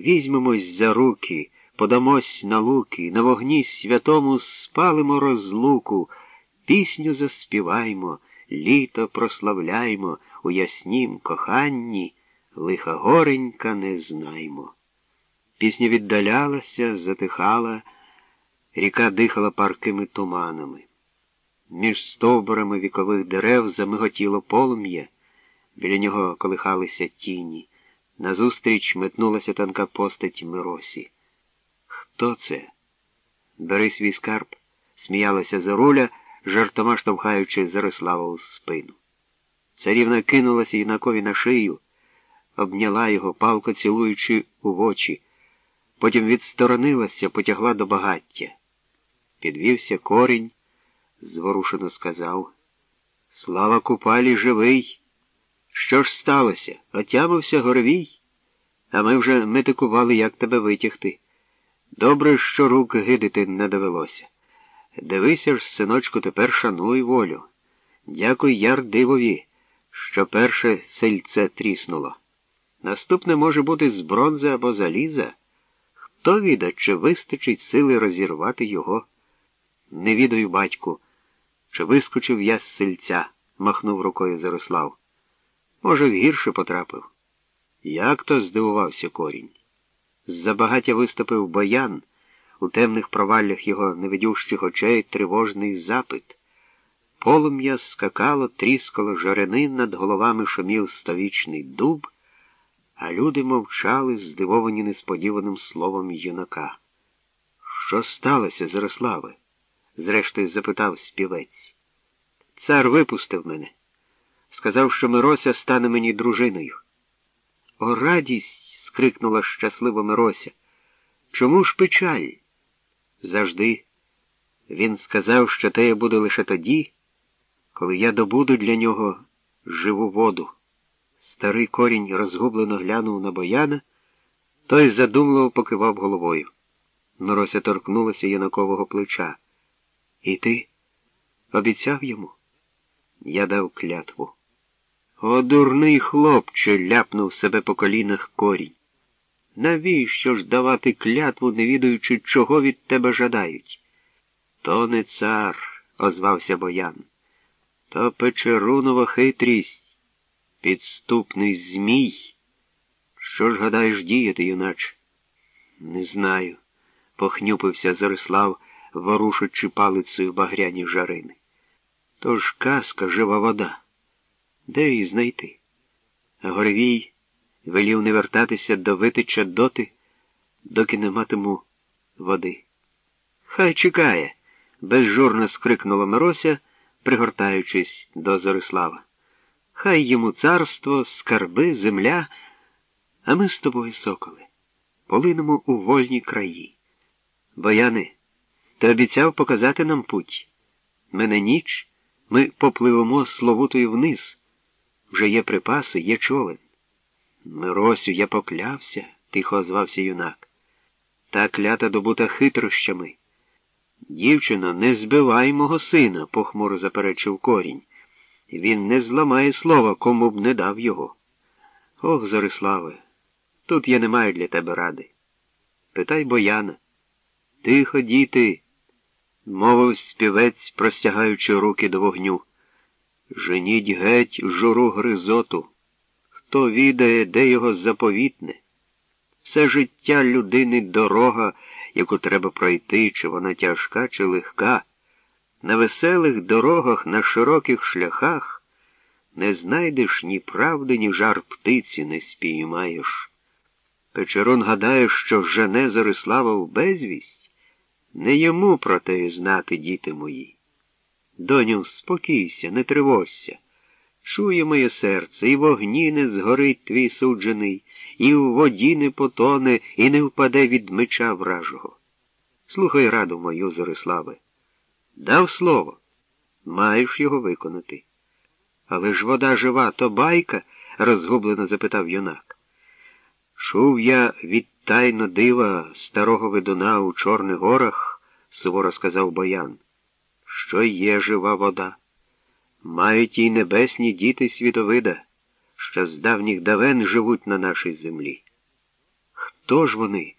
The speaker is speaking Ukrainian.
Візьмемось за руки, подамось на луки, на вогні святому спалимо розлуку, пісню заспіваймо, літо прославляймо, у яснім коханні лиха горенька не знаймо. Пісня віддалялася, затихала, ріка дихала паркими туманами. Між стовбурами вікових дерев замиготіло полум'я, біля нього колихалися тіні. Назустріч метнулася тонка постать Миросі. Хто це? Бери свій скарб, сміялася Заруля, жартома штовхаючи Зариславу в спину. Царівна кинулася юнакові на шию, обняла його, палко цілуючи у очі, потім відсторонилася, потягла до багаття. Підвівся корінь, зворушено сказав. Слава Купалі живий. Що ж сталося? Отямився Горовій? А ми вже метикували, як тебе витягти. Добре, що рук гидити не довелося. Дивися ж, синочку, тепер шануй волю. Дякуй ярдивові, що перше сельце тріснуло. Наступне може бути з бронзи або заліза. Хто віда, чи вистачить сили розірвати його? Не відаю, батьку, чи вискочив я з сельця, махнув рукою Зарослав. Може, в гірше потрапив. Як то здивувався корінь. З-за виступив боян, у темних проваллях його невидющих очей тривожний запит. Полум'я скакало, тріскало жарини, над головами шумів стовічний дуб, а люди мовчали, здивовані несподіваним словом юнака. Що сталося, Зарославе? зрештою запитав співець. Цар випустив мене. Сказав, що Мирося стане мені дружиною. О, радість. скрикнула щасливо Мирося. Чому ж печаль? Завжди. Він сказав, що те я буду лише тоді, коли я добуду для нього живу воду. Старий корінь розгублено глянув на бояна, той задумливо покивав головою. Мирося торкнулася Янакового плеча. І ти обіцяв йому? Я дав клятву. О, дурний хлопче, ляпнув себе по колінах корінь. Навіщо ж давати клятву, не відаючи, чого від тебе жадають? То не цар, озвався Боян. То печерунова хитрість, підступний Змій. Що ж гадаєш діяти, юначе? Не знаю, похнюпився Зарислав, ворушучи палицею багряні жарини. Тож казка жива вода. Де її знайти? А Горевій велів не вертатися до витича доти, доки не матиму води. Хай чекає, безжурно скрикнула Мирося, пригортаючись до Зорислава. Хай йому царство, скарби, земля, а ми з тобою, соколи, полинемо у вольні краї. Бояни, ти обіцяв показати нам путь. Мене ніч, ми попливемо Словутою вниз. Вже є припаси, є човен. Миросю, я поклявся, тихо озвався юнак. Та клята добута хитрощами. Дівчино, не збивай мого сина, похмуро заперечив корінь. Він не зламає слова, кому б не дав його. Ох, Зориславе, тут я не маю для тебе ради. Питай бояна. Тихо, діти, мовив співець, простягаючи руки до вогню. Женіть геть журу гризоту. Хто відає, де його заповітне? Все життя людини дорога, яку треба пройти, чи вона тяжка, чи легка. На веселих дорогах, на широких шляхах не знайдеш ні правди, ні жар птиці не спіймаєш. Печерон гадає, що жене Зарислава в безвість, не йому про те знати, діти мої. Доню, спокійся, не тривожся. Чує моє серце, і в огні не згорить твій суджений, і в воді не потоне, і не впаде від меча вражого. Слухай раду мою, Зориславе. Дав слово, маєш його виконати. Але ж вода жива, то байка? розгублено запитав юнак. Чув я від тайно дива старого ведуна у Чорних горах, суворо сказав Боян, що є жива вода. Мають і небесні діти світовида, що з давніх давен живуть на нашій землі. Хто ж вони?